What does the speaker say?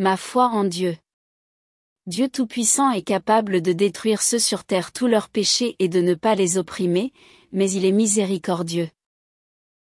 Ma foi en Dieu. Dieu Tout-Puissant est capable de détruire ceux sur terre tous leurs péchés et de ne pas les opprimer, mais il est miséricordieux.